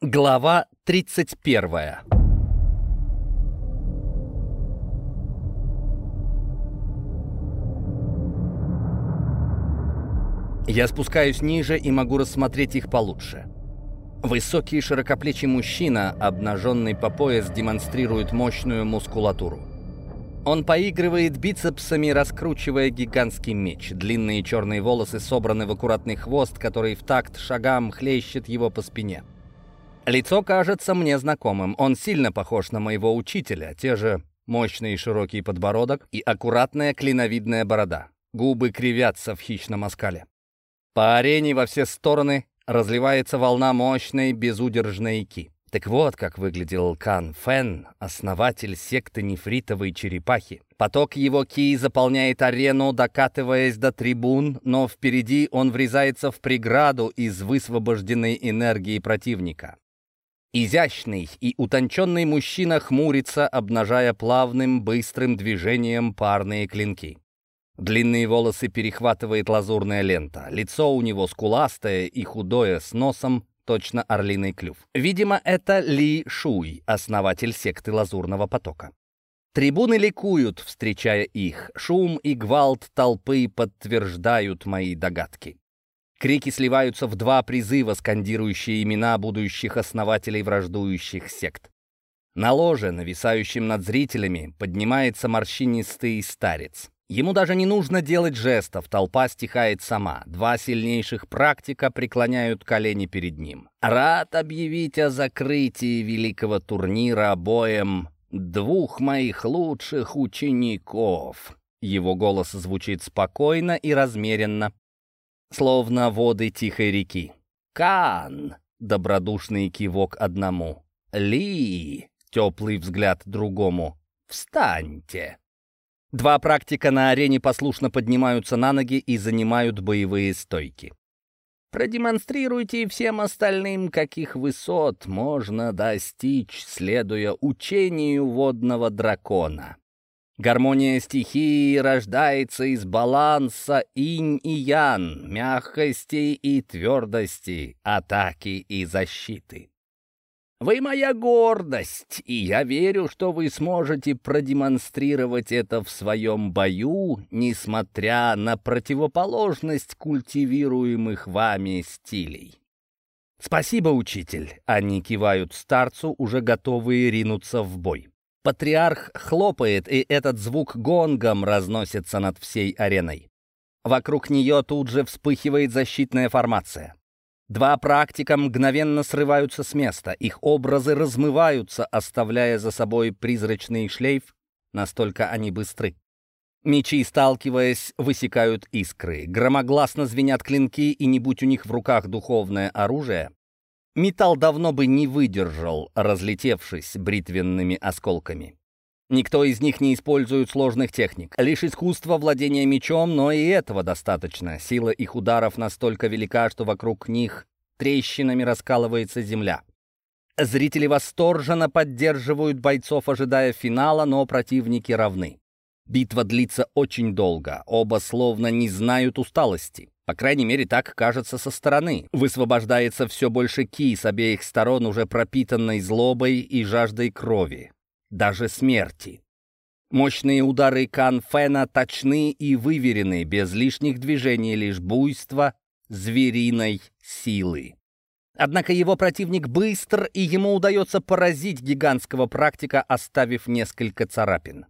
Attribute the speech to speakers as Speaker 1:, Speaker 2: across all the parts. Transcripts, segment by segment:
Speaker 1: Глава 31 Я спускаюсь ниже и могу рассмотреть их получше. Высокий широкоплечий мужчина, обнаженный по пояс, демонстрирует мощную мускулатуру. Он поигрывает бицепсами, раскручивая гигантский меч. Длинные черные волосы собраны в аккуратный хвост, который в такт шагам хлещет его по спине. Лицо кажется мне знакомым. Он сильно похож на моего учителя. Те же мощный широкий подбородок и аккуратная клиновидная борода. Губы кривятся в хищном оскале. По арене во все стороны разливается волна мощной безудержной ки. Так вот, как выглядел Кан Фен, основатель секты нефритовой черепахи. Поток его ки заполняет арену, докатываясь до трибун, но впереди он врезается в преграду из высвобожденной энергии противника. Изящный и утонченный мужчина хмурится, обнажая плавным, быстрым движением парные клинки. Длинные волосы перехватывает лазурная лента. Лицо у него скуластое и худое, с носом, точно орлиный клюв. Видимо, это Ли Шуй, основатель секты Лазурного потока. Трибуны ликуют, встречая их. Шум и гвалт толпы подтверждают мои догадки. Крики сливаются в два призыва, скандирующие имена будущих основателей враждующих сект. На ложе, нависающем над зрителями, поднимается морщинистый старец. Ему даже не нужно делать жестов, толпа стихает сама. Два сильнейших практика преклоняют колени перед ним. Рад объявить о закрытии великого турнира боем двух моих лучших учеников. Его голос звучит спокойно и размеренно, словно воды тихой реки. «Кан!» — добродушный кивок одному. «Ли!» — теплый взгляд другому. «Встаньте!» Два практика на арене послушно поднимаются на ноги и занимают боевые стойки. Продемонстрируйте всем остальным, каких высот можно достичь, следуя учению водного дракона. Гармония стихии рождается из баланса инь и ян, мягкости и твердости, атаки и защиты. Вы моя гордость, и я верю, что вы сможете продемонстрировать это в своем бою, несмотря на противоположность культивируемых вами стилей. Спасибо, учитель. Они кивают старцу, уже готовые ринуться в бой. Патриарх хлопает, и этот звук гонгом разносится над всей ареной. Вокруг нее тут же вспыхивает защитная формация. Два практика мгновенно срываются с места, их образы размываются, оставляя за собой призрачный шлейф, настолько они быстры. Мечи, сталкиваясь, высекают искры, громогласно звенят клинки, и не будь у них в руках духовное оружие, Металл давно бы не выдержал, разлетевшись бритвенными осколками. Никто из них не использует сложных техник. Лишь искусство владения мечом, но и этого достаточно. Сила их ударов настолько велика, что вокруг них трещинами раскалывается земля. Зрители восторженно поддерживают бойцов, ожидая финала, но противники равны. Битва длится очень долго, оба словно не знают усталости. По крайней мере, так кажется со стороны. Высвобождается все больше ки с обеих сторон, уже пропитанной злобой и жаждой крови. Даже смерти. Мощные удары Канфена точны и выверены, без лишних движений, лишь буйство звериной силы. Однако его противник быстр, и ему удается поразить гигантского практика, оставив несколько царапин.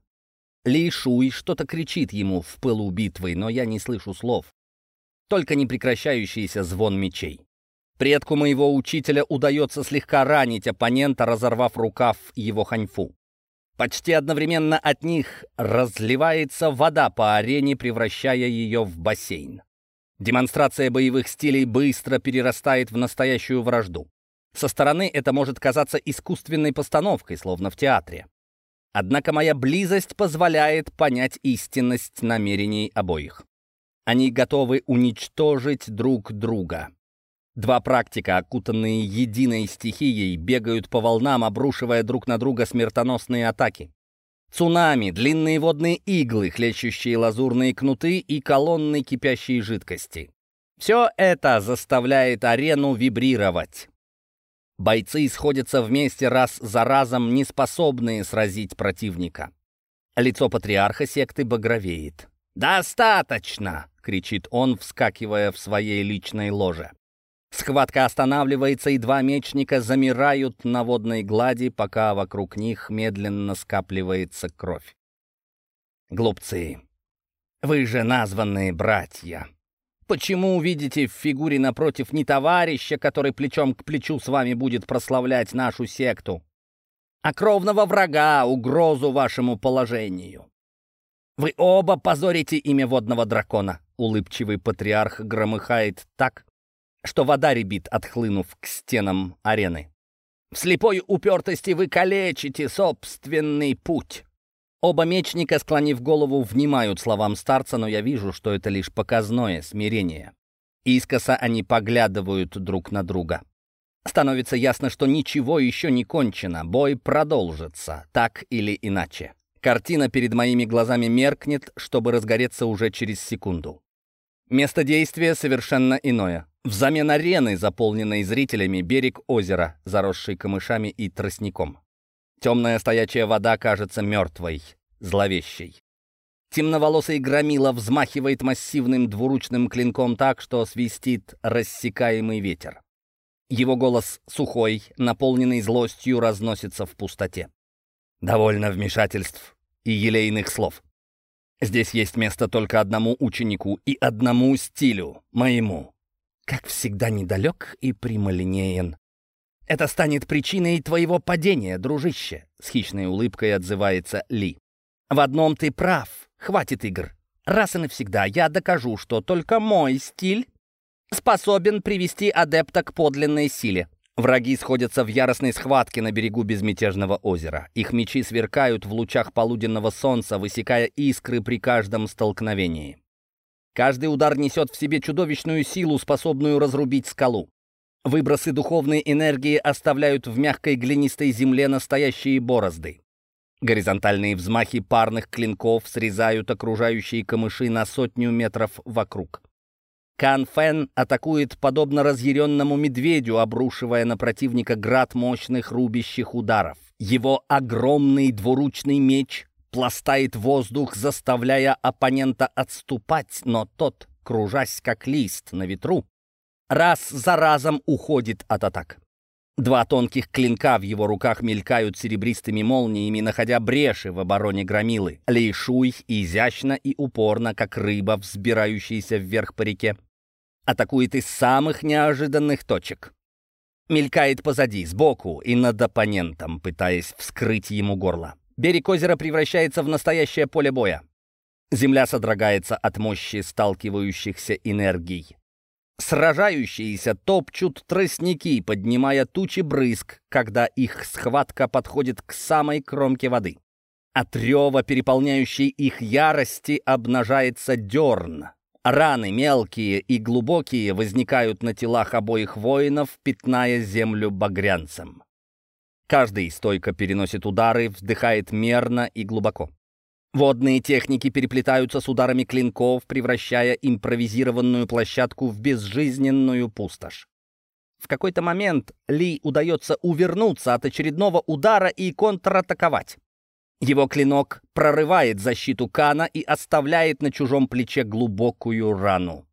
Speaker 1: Ли Шуй что-то кричит ему в пылу битвы, но я не слышу слов только непрекращающийся звон мечей. Предку моего учителя удается слегка ранить оппонента, разорвав рукав его ханьфу. Почти одновременно от них разливается вода по арене, превращая ее в бассейн. Демонстрация боевых стилей быстро перерастает в настоящую вражду. Со стороны это может казаться искусственной постановкой, словно в театре. Однако моя близость позволяет понять истинность намерений обоих. Они готовы уничтожить друг друга. Два практика, окутанные единой стихией, бегают по волнам, обрушивая друг на друга смертоносные атаки. Цунами, длинные водные иглы, хлещущие лазурные кнуты и колонны кипящей жидкости. Все это заставляет арену вибрировать. Бойцы сходятся вместе раз за разом, не способные сразить противника. Лицо патриарха секты багровеет. «Достаточно!» — кричит он, вскакивая в своей личной ложе. Схватка останавливается, и два мечника замирают на водной глади, пока вокруг них медленно скапливается кровь. Глупцы, вы же названные братья. Почему увидите в фигуре напротив не товарища, который плечом к плечу с вами будет прославлять нашу секту, а кровного врага, угрозу вашему положению? Вы оба позорите имя водного дракона. Улыбчивый патриарх громыхает так, что вода ребит, отхлынув к стенам арены. В слепой упертости вы калечите собственный путь. Оба мечника, склонив голову, внимают словам старца, но я вижу, что это лишь показное смирение. Искоса они поглядывают друг на друга. Становится ясно, что ничего еще не кончено, бой продолжится, так или иначе. Картина перед моими глазами меркнет, чтобы разгореться уже через секунду. Место действия совершенно иное. Взамен арены, заполненной зрителями, берег озера, заросший камышами и тростником. Темная стоячая вода кажется мертвой, зловещей. Темноволосый громила взмахивает массивным двуручным клинком так, что свистит рассекаемый ветер. Его голос сухой, наполненный злостью, разносится в пустоте. Довольно вмешательств и елейных слов. Здесь есть место только одному ученику и одному стилю, моему. Как всегда недалек и прямолинеен. Это станет причиной твоего падения, дружище, с хищной улыбкой отзывается Ли. В одном ты прав, хватит игр. Раз и навсегда я докажу, что только мой стиль способен привести адепта к подлинной силе. Враги сходятся в яростной схватке на берегу безмятежного озера. Их мечи сверкают в лучах полуденного солнца, высекая искры при каждом столкновении. Каждый удар несет в себе чудовищную силу, способную разрубить скалу. Выбросы духовной энергии оставляют в мягкой глинистой земле настоящие борозды. Горизонтальные взмахи парных клинков срезают окружающие камыши на сотню метров вокруг. Кан Фен атакует подобно разъяренному медведю, обрушивая на противника град мощных рубящих ударов. Его огромный двуручный меч пластает воздух, заставляя оппонента отступать, но тот, кружась как лист на ветру, раз за разом уходит от атак. Два тонких клинка в его руках мелькают серебристыми молниями, находя бреши в обороне громилы. Лейшуй изящно и упорно, как рыба, взбирающаяся вверх по реке, атакует из самых неожиданных точек. Мелькает позади, сбоку и над оппонентом, пытаясь вскрыть ему горло. Берег озера превращается в настоящее поле боя. Земля содрогается от мощи сталкивающихся энергий. Сражающиеся топчут тростники, поднимая тучи брызг, когда их схватка подходит к самой кромке воды. От рева, переполняющей их ярости, обнажается дерн, Раны мелкие и глубокие возникают на телах обоих воинов, пятная землю багрянцем. Каждый стойко переносит удары, вздыхает мерно и глубоко. Водные техники переплетаются с ударами клинков, превращая импровизированную площадку в безжизненную пустошь. В какой-то момент Ли удается увернуться от очередного удара и контратаковать. Его клинок прорывает защиту Кана и оставляет на чужом плече глубокую рану.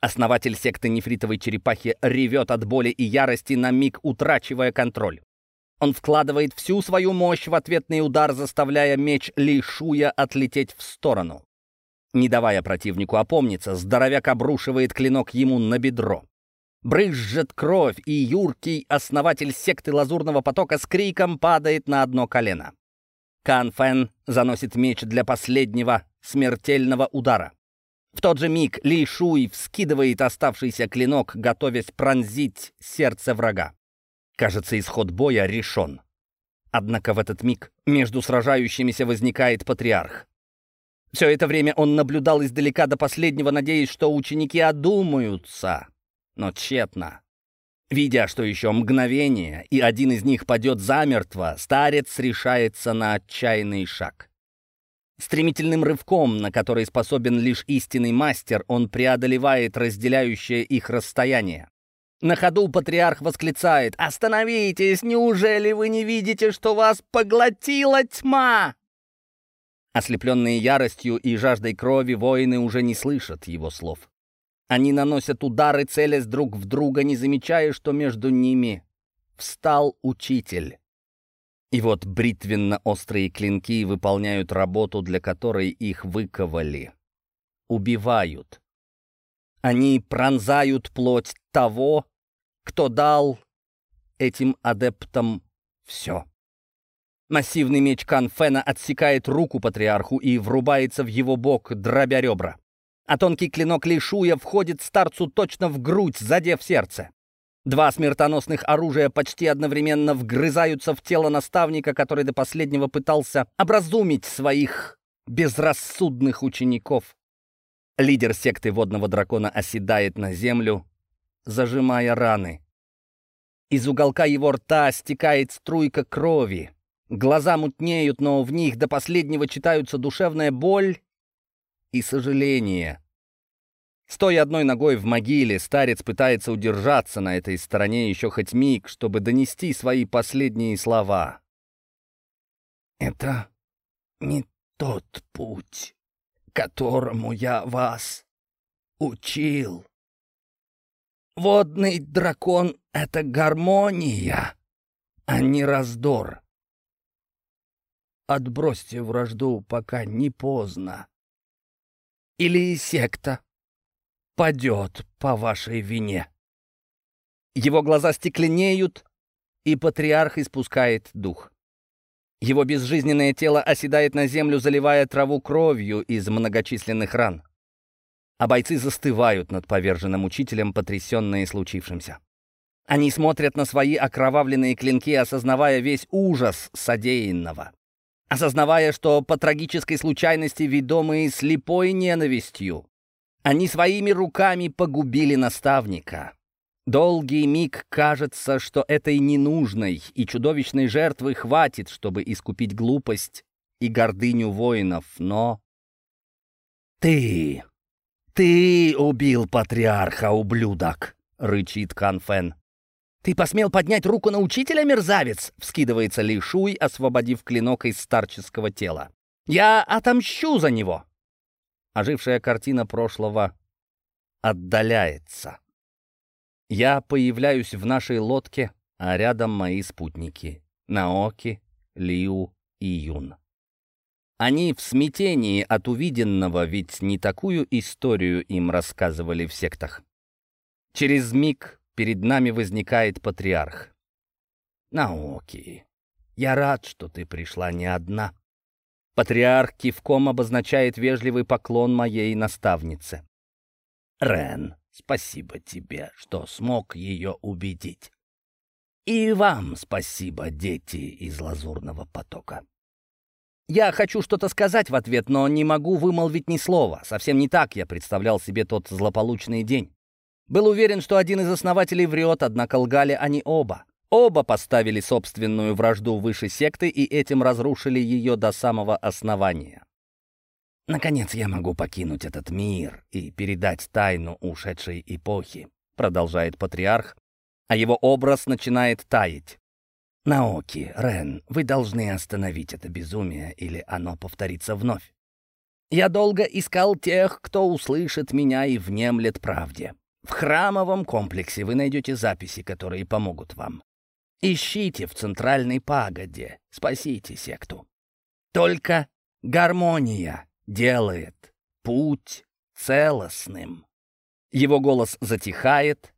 Speaker 1: Основатель секты нефритовой черепахи ревет от боли и ярости, на миг утрачивая контроль. Он вкладывает всю свою мощь в ответный удар, заставляя меч Лишуя отлететь в сторону. Не давая противнику опомниться, здоровяк обрушивает клинок ему на бедро. Брызжет кровь, и юркий основатель секты Лазурного потока с криком падает на одно колено. Кан Фэн заносит меч для последнего смертельного удара. В тот же миг Ли Шуй вскидывает оставшийся клинок, готовясь пронзить сердце врага. Кажется, исход боя решен. Однако в этот миг между сражающимися возникает патриарх. Все это время он наблюдал издалека до последнего, надеясь, что ученики одумаются. Но тщетно. Видя, что еще мгновение, и один из них падет замертво, старец решается на отчаянный шаг. Стремительным рывком, на который способен лишь истинный мастер, он преодолевает разделяющее их расстояние. На ходу патриарх восклицает «Остановитесь! Неужели вы не видите, что вас поглотила тьма?» Ослепленные яростью и жаждой крови, воины уже не слышат его слов. Они наносят удары, целясь друг в друга, не замечая, что между ними встал учитель. И вот бритвенно-острые клинки выполняют работу, для которой их выковали. Убивают. Они пронзают плоть того, кто дал этим адептам все. Массивный меч Канфена отсекает руку патриарху и врубается в его бок, дробя ребра. А тонкий клинок Лишуя входит старцу точно в грудь, задев сердце. Два смертоносных оружия почти одновременно вгрызаются в тело наставника, который до последнего пытался образумить своих безрассудных учеников. Лидер секты водного дракона оседает на землю, зажимая раны. Из уголка его рта стекает струйка крови. Глаза мутнеют, но в них до последнего читаются душевная боль и сожаление. Стоя одной ногой в могиле, старец пытается удержаться на этой стороне еще хоть миг, чтобы донести свои последние слова. «Это не тот путь, которому я вас учил», Водный дракон — это гармония, а не раздор. Отбросьте вражду, пока не поздно. Или секта падет по вашей вине. Его глаза стекленеют, и патриарх испускает дух. Его безжизненное тело оседает на землю, заливая траву кровью из многочисленных ран а бойцы застывают над поверженным учителем, потрясенные случившимся. Они смотрят на свои окровавленные клинки, осознавая весь ужас содеянного. Осознавая, что по трагической случайности, ведомые слепой ненавистью, они своими руками погубили наставника. Долгий миг кажется, что этой ненужной и чудовищной жертвы хватит, чтобы искупить глупость и гордыню воинов, но... «Ты!» «Ты убил патриарха, ублюдок!» — рычит Канфен. «Ты посмел поднять руку на учителя, мерзавец?» — вскидывается Лишуй, освободив клинок из старческого тела. «Я отомщу за него!» Ожившая картина прошлого отдаляется. Я появляюсь в нашей лодке, а рядом мои спутники — Наоки, Лиу и Юн. Они в смятении от увиденного, ведь не такую историю им рассказывали в сектах. Через миг перед нами возникает патриарх. «Наоки, я рад, что ты пришла не одна». Патриарх кивком обозначает вежливый поклон моей наставнице. «Рен, спасибо тебе, что смог ее убедить. И вам спасибо, дети из Лазурного потока». Я хочу что-то сказать в ответ, но не могу вымолвить ни слова. Совсем не так я представлял себе тот злополучный день. Был уверен, что один из основателей врет, однако лгали они оба. Оба поставили собственную вражду выше секты и этим разрушили ее до самого основания. «Наконец я могу покинуть этот мир и передать тайну ушедшей эпохи», продолжает патриарх, а его образ начинает таять. Наоки, Рен, вы должны остановить это безумие, или оно повторится вновь. Я долго искал тех, кто услышит меня и внемлет правде. В храмовом комплексе вы найдете записи, которые помогут вам. Ищите в центральной пагоде, спасите секту. Только гармония делает путь целостным. Его голос затихает,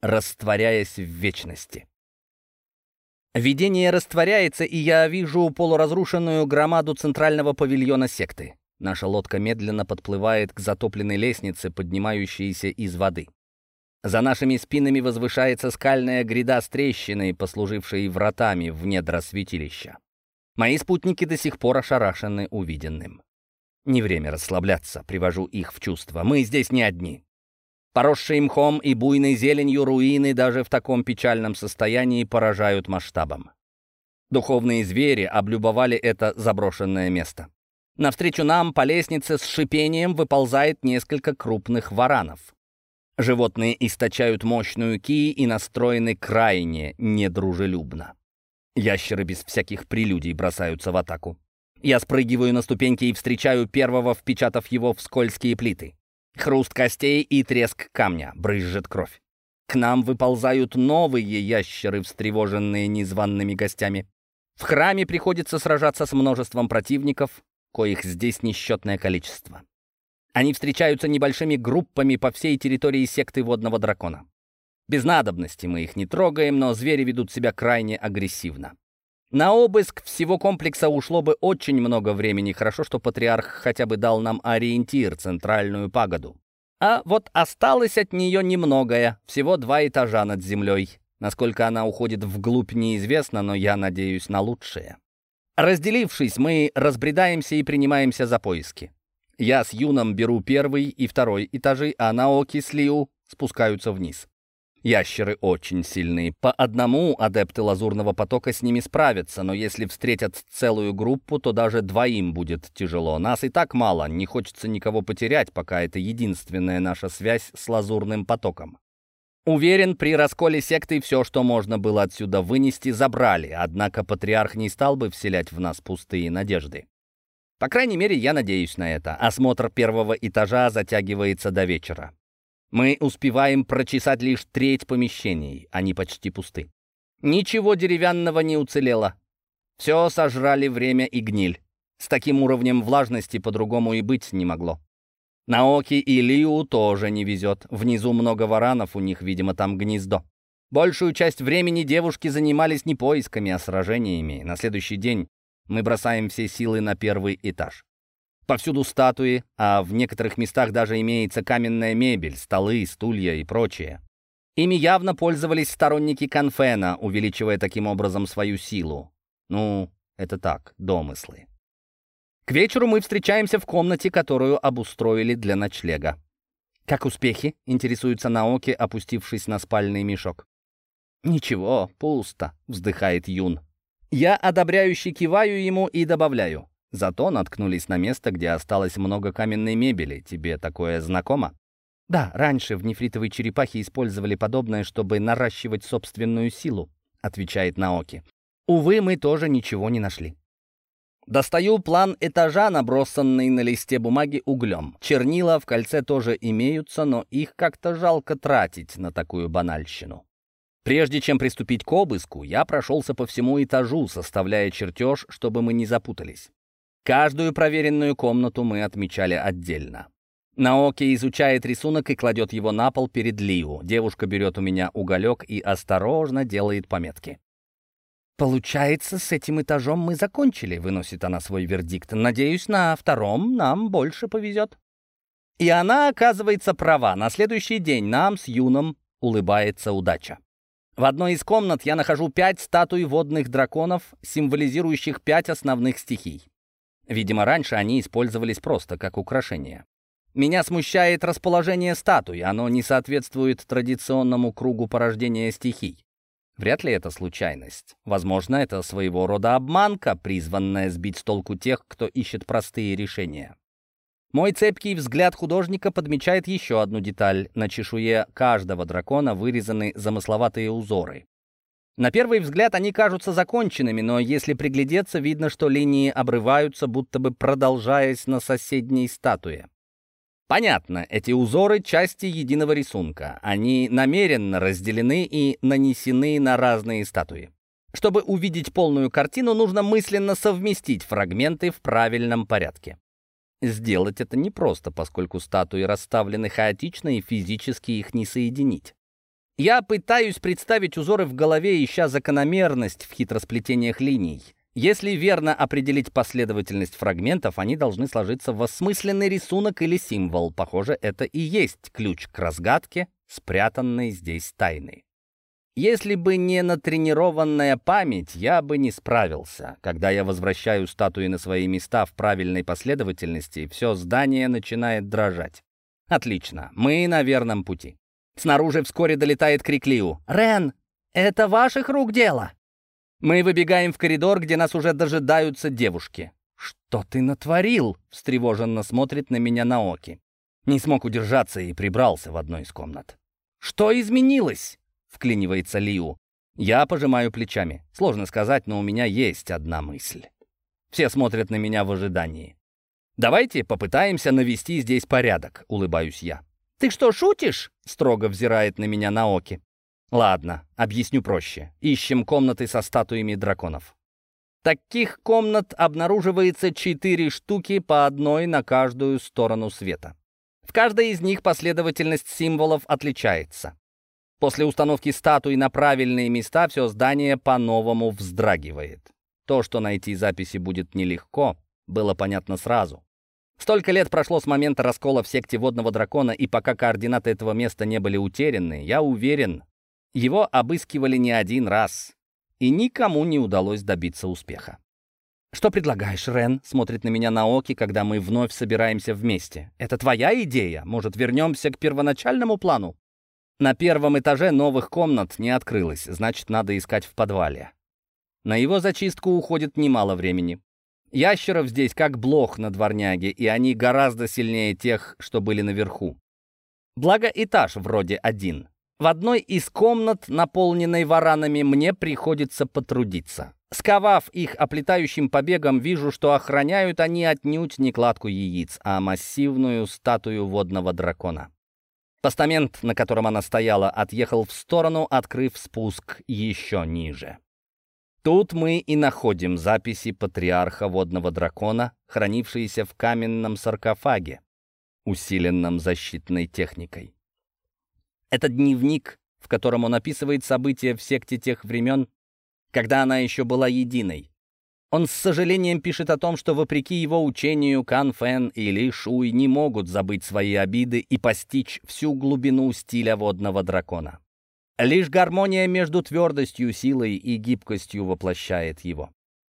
Speaker 1: растворяясь в вечности. Видение растворяется, и я вижу полуразрушенную громаду центрального павильона секты. Наша лодка медленно подплывает к затопленной лестнице, поднимающейся из воды. За нашими спинами возвышается скальная гряда с трещиной, послужившей вратами в недра святилища. Мои спутники до сих пор ошарашены увиденным. Не время расслабляться, привожу их в чувство. Мы здесь не одни. Поросшие мхом и буйной зеленью руины даже в таком печальном состоянии поражают масштабом. Духовные звери облюбовали это заброшенное место. Навстречу нам по лестнице с шипением выползает несколько крупных варанов. Животные источают мощную ки и настроены крайне недружелюбно. Ящеры без всяких прелюдий бросаются в атаку. Я спрыгиваю на ступеньки и встречаю первого, впечатав его в скользкие плиты. Хруст костей и треск камня, брызжет кровь. К нам выползают новые ящеры, встревоженные незваными гостями. В храме приходится сражаться с множеством противников, коих здесь несчетное количество. Они встречаются небольшими группами по всей территории секты водного дракона. Без надобности мы их не трогаем, но звери ведут себя крайне агрессивно. На обыск всего комплекса ушло бы очень много времени. Хорошо, что патриарх хотя бы дал нам ориентир, центральную пагоду. А вот осталось от нее немногое, всего два этажа над землей. Насколько она уходит вглубь, неизвестно, но я надеюсь на лучшее. Разделившись, мы разбредаемся и принимаемся за поиски. Я с Юном беру первый и второй этажи, а Наоки с Лиу спускаются вниз. Ящеры очень сильные. По одному адепты лазурного потока с ними справятся, но если встретят целую группу, то даже двоим будет тяжело. Нас и так мало, не хочется никого потерять, пока это единственная наша связь с лазурным потоком. Уверен, при расколе секты все, что можно было отсюда вынести, забрали, однако патриарх не стал бы вселять в нас пустые надежды. По крайней мере, я надеюсь на это. Осмотр первого этажа затягивается до вечера. Мы успеваем прочесать лишь треть помещений, они почти пусты. Ничего деревянного не уцелело. Все сожрали время и гниль. С таким уровнем влажности по-другому и быть не могло. Наоки и Лиу тоже не везет. Внизу много варанов, у них, видимо, там гнездо. Большую часть времени девушки занимались не поисками, а сражениями. На следующий день мы бросаем все силы на первый этаж. Повсюду статуи, а в некоторых местах даже имеется каменная мебель, столы, стулья и прочее. Ими явно пользовались сторонники Конфена, увеличивая таким образом свою силу. Ну, это так, домыслы. К вечеру мы встречаемся в комнате, которую обустроили для ночлега. «Как успехи?» — интересуется Наоки, опустившись на спальный мешок. «Ничего, пусто», — вздыхает Юн. Я одобряюще киваю ему и добавляю. Зато наткнулись на место, где осталось много каменной мебели. Тебе такое знакомо? Да, раньше в нефритовой черепахе использовали подобное, чтобы наращивать собственную силу, отвечает Наоки. Увы, мы тоже ничего не нашли. Достаю план этажа, набросанный на листе бумаги углем. Чернила в кольце тоже имеются, но их как-то жалко тратить на такую банальщину. Прежде чем приступить к обыску, я прошелся по всему этажу, составляя чертеж, чтобы мы не запутались. Каждую проверенную комнату мы отмечали отдельно. Наоки изучает рисунок и кладет его на пол перед Лиу. Девушка берет у меня уголек и осторожно делает пометки. «Получается, с этим этажом мы закончили», — выносит она свой вердикт. «Надеюсь, на втором нам больше повезет». И она оказывается права. На следующий день нам с Юном улыбается удача. В одной из комнат я нахожу пять статуй водных драконов, символизирующих пять основных стихий. Видимо, раньше они использовались просто как украшение. Меня смущает расположение статуи, оно не соответствует традиционному кругу порождения стихий. Вряд ли это случайность. Возможно, это своего рода обманка, призванная сбить с толку тех, кто ищет простые решения. Мой цепкий взгляд художника подмечает еще одну деталь. На чешуе каждого дракона вырезаны замысловатые узоры. На первый взгляд они кажутся законченными, но если приглядеться, видно, что линии обрываются, будто бы продолжаясь на соседней статуе. Понятно, эти узоры — части единого рисунка. Они намеренно разделены и нанесены на разные статуи. Чтобы увидеть полную картину, нужно мысленно совместить фрагменты в правильном порядке. Сделать это непросто, поскольку статуи расставлены хаотично и физически их не соединить. Я пытаюсь представить узоры в голове, ища закономерность в хитросплетениях линий. Если верно определить последовательность фрагментов, они должны сложиться в осмысленный рисунок или символ. Похоже, это и есть ключ к разгадке, спрятанной здесь тайны. Если бы не натренированная память, я бы не справился. Когда я возвращаю статуи на свои места в правильной последовательности, все здание начинает дрожать. Отлично, мы на верном пути. Снаружи вскоре долетает крик Лиу. «Рен, это ваших рук дело!» Мы выбегаем в коридор, где нас уже дожидаются девушки. «Что ты натворил?» — встревоженно смотрит на меня Наоки. Не смог удержаться и прибрался в одной из комнат. «Что изменилось?» — вклинивается Лиу. Я пожимаю плечами. Сложно сказать, но у меня есть одна мысль. Все смотрят на меня в ожидании. «Давайте попытаемся навести здесь порядок», — улыбаюсь я. «Ты что, шутишь?» — строго взирает на меня Наоки. «Ладно, объясню проще. Ищем комнаты со статуями драконов. Таких комнат обнаруживается четыре штуки по одной на каждую сторону света. В каждой из них последовательность символов отличается. После установки статуи на правильные места все здание по-новому вздрагивает. То, что найти записи будет нелегко, было понятно сразу. Столько лет прошло с момента раскола в секте водного дракона, и пока координаты этого места не были утеряны, я уверен, его обыскивали не один раз, и никому не удалось добиться успеха. «Что предлагаешь, Рен?» — смотрит на меня Наоки, когда мы вновь собираемся вместе. «Это твоя идея? Может, вернемся к первоначальному плану?» На первом этаже новых комнат не открылось, значит, надо искать в подвале. На его зачистку уходит немало времени. Ящеров здесь как блох на дворняге, и они гораздо сильнее тех, что были наверху. Благо этаж вроде один. В одной из комнат, наполненной варанами, мне приходится потрудиться. Сковав их оплетающим побегом, вижу, что охраняют они отнюдь не кладку яиц, а массивную статую водного дракона. Постамент, на котором она стояла, отъехал в сторону, открыв спуск еще ниже. Тут мы и находим записи патриарха водного дракона, хранившиеся в каменном саркофаге, усиленном защитной техникой. Это дневник, в котором он описывает события в секте тех времен, когда она еще была единой. Он с сожалением пишет о том, что вопреки его учению Кан Фэн и Ли Шуй не могут забыть свои обиды и постичь всю глубину стиля водного дракона. Лишь гармония между твердостью, силой и гибкостью воплощает его.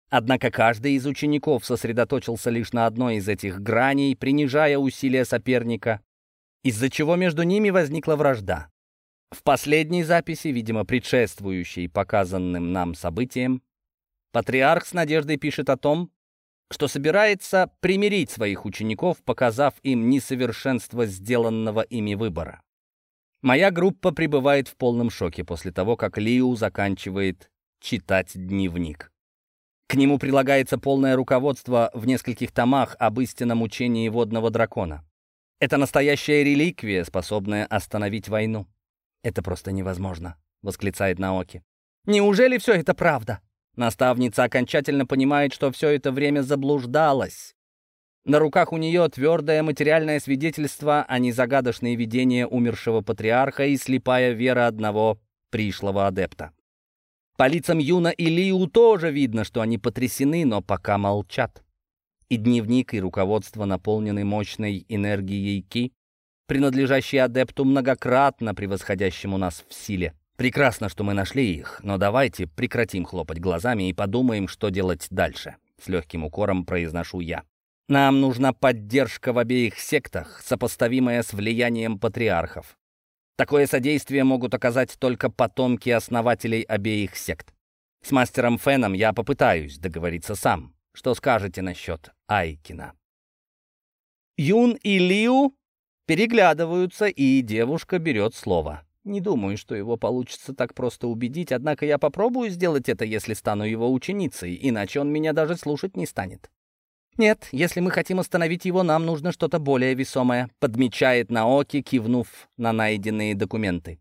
Speaker 1: Однако каждый из учеников сосредоточился лишь на одной из этих граней, принижая усилия соперника из-за чего между ними возникла вражда. В последней записи, видимо, предшествующей показанным нам событиям, патриарх с надеждой пишет о том, что собирается примирить своих учеников, показав им несовершенство сделанного ими выбора. Моя группа пребывает в полном шоке после того, как Лиу заканчивает читать дневник. К нему прилагается полное руководство в нескольких томах об истинном учении водного дракона. Это настоящая реликвия, способная остановить войну. Это просто невозможно, восклицает Наоки. Неужели все это правда? Наставница окончательно понимает, что все это время заблуждалась. На руках у нее твердое материальное свидетельство, а не загадочные видения умершего патриарха и слепая вера одного пришлого адепта. По лицам Юна и Лиу тоже видно, что они потрясены, но пока молчат. И дневник, и руководство наполнены мощной энергией Ки, принадлежащей адепту, многократно превосходящему нас в силе. Прекрасно, что мы нашли их, но давайте прекратим хлопать глазами и подумаем, что делать дальше. С легким укором произношу я. Нам нужна поддержка в обеих сектах, сопоставимая с влиянием патриархов. Такое содействие могут оказать только потомки основателей обеих сект. С мастером Феном я попытаюсь договориться сам. Что скажете насчет Айкина?» Юн и Лиу переглядываются, и девушка берет слово. Не думаю, что его получится так просто убедить, однако я попробую сделать это, если стану его ученицей, иначе он меня даже слушать не станет. «Нет, если мы хотим остановить его, нам нужно что-то более весомое», подмечает Наоки, кивнув на найденные документы.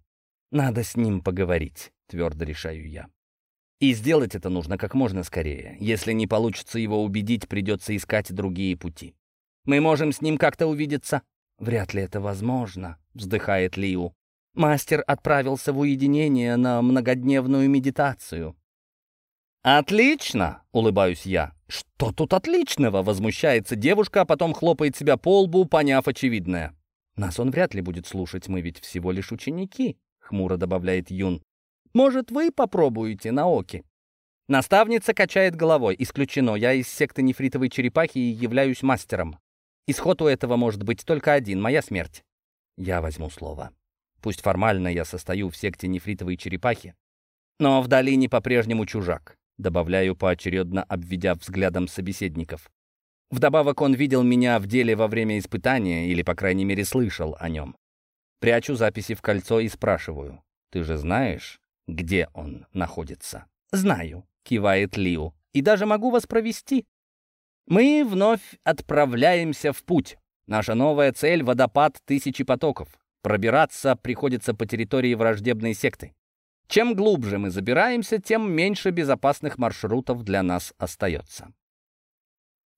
Speaker 1: «Надо с ним поговорить», — твердо решаю я. И сделать это нужно как можно скорее. Если не получится его убедить, придется искать другие пути. Мы можем с ним как-то увидеться? Вряд ли это возможно, вздыхает Лиу. Мастер отправился в уединение на многодневную медитацию. «Отлично!» — улыбаюсь я. «Что тут отличного?» — возмущается девушка, а потом хлопает себя по лбу, поняв очевидное. «Нас он вряд ли будет слушать, мы ведь всего лишь ученики», — хмуро добавляет Юн. Может, вы попробуете Наоки?» Наставница качает головой. Исключено. Я из секты нефритовой черепахи и являюсь мастером. Исход у этого может быть только один — моя смерть. Я возьму слово. Пусть формально я состою в секте нефритовой черепахи, но в долине по-прежнему чужак. Добавляю поочередно, обведя взглядом собеседников. Вдобавок он видел меня в деле во время испытания, или, по крайней мере, слышал о нем. Прячу записи в кольцо и спрашиваю, «Ты же знаешь, где он находится?» «Знаю», — кивает Лиу, «и даже могу вас провести». Мы вновь отправляемся в путь. Наша новая цель — водопад тысячи потоков. Пробираться приходится по территории враждебной секты. Чем глубже мы забираемся, тем меньше безопасных маршрутов для нас остается.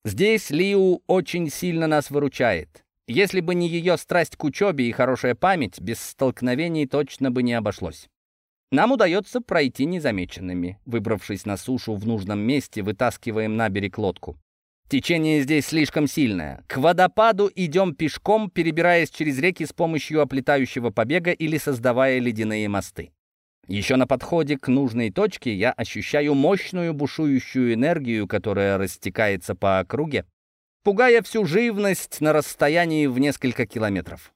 Speaker 1: Здесь Лиу очень сильно нас выручает. Если бы не ее страсть к учебе и хорошая память, без столкновений точно бы не обошлось. Нам удается пройти незамеченными. Выбравшись на сушу в нужном месте, вытаскиваем на берег лодку. Течение здесь слишком сильное. К водопаду идем пешком, перебираясь через реки с помощью оплетающего побега или создавая ледяные мосты. Еще на подходе к нужной точке я ощущаю мощную бушующую энергию, которая растекается по округе, пугая всю живность на расстоянии в несколько километров.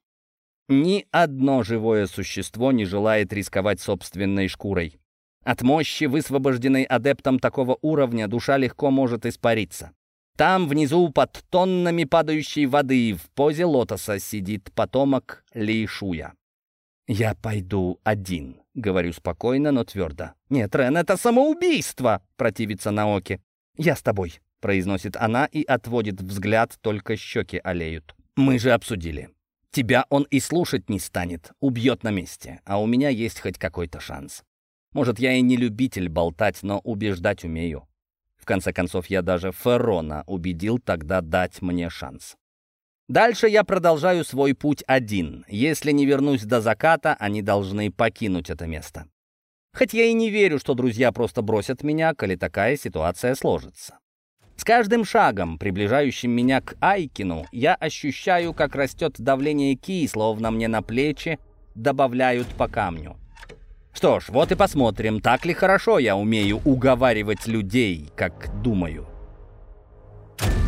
Speaker 1: Ни одно живое существо не желает рисковать собственной шкурой. От мощи, высвобожденной адептом такого уровня, душа легко может испариться. Там, внизу, под тоннами падающей воды, в позе лотоса сидит потомок Лишуя. «Я пойду один», — говорю спокойно, но твердо. «Нет, Рен, это самоубийство!» — противится Наоки. «Я с тобой», — произносит она и отводит взгляд, только щеки олеют. «Мы же обсудили. Тебя он и слушать не станет, убьет на месте, а у меня есть хоть какой-то шанс. Может, я и не любитель болтать, но убеждать умею. В конце концов, я даже Ферона убедил тогда дать мне шанс. Дальше я продолжаю свой путь один. Если не вернусь до заката, они должны покинуть это место. Хоть я и не верю, что друзья просто бросят меня, коли такая ситуация сложится. С каждым шагом, приближающим меня к Айкину, я ощущаю, как растет давление ки, словно мне на плечи добавляют по камню. Что ж, вот и посмотрим, так ли хорошо я умею уговаривать людей, как думаю. Thank